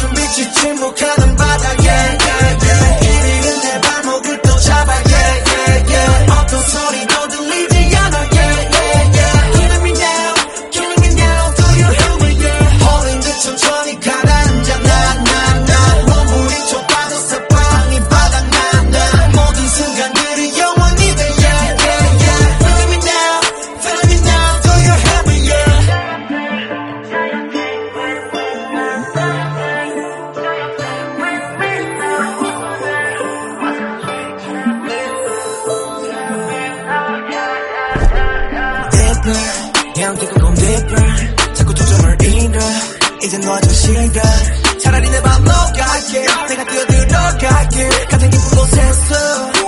모든 빛이 침묵하는 바닥에 yeah, yeah, yeah. 태양기가 검대별 자꾸 초점을 잃어. 이제 놔줘 싫어. 차라리 내맘 녹아게. 내가 뛰어들어갈게. 가장 깊은 곳에서.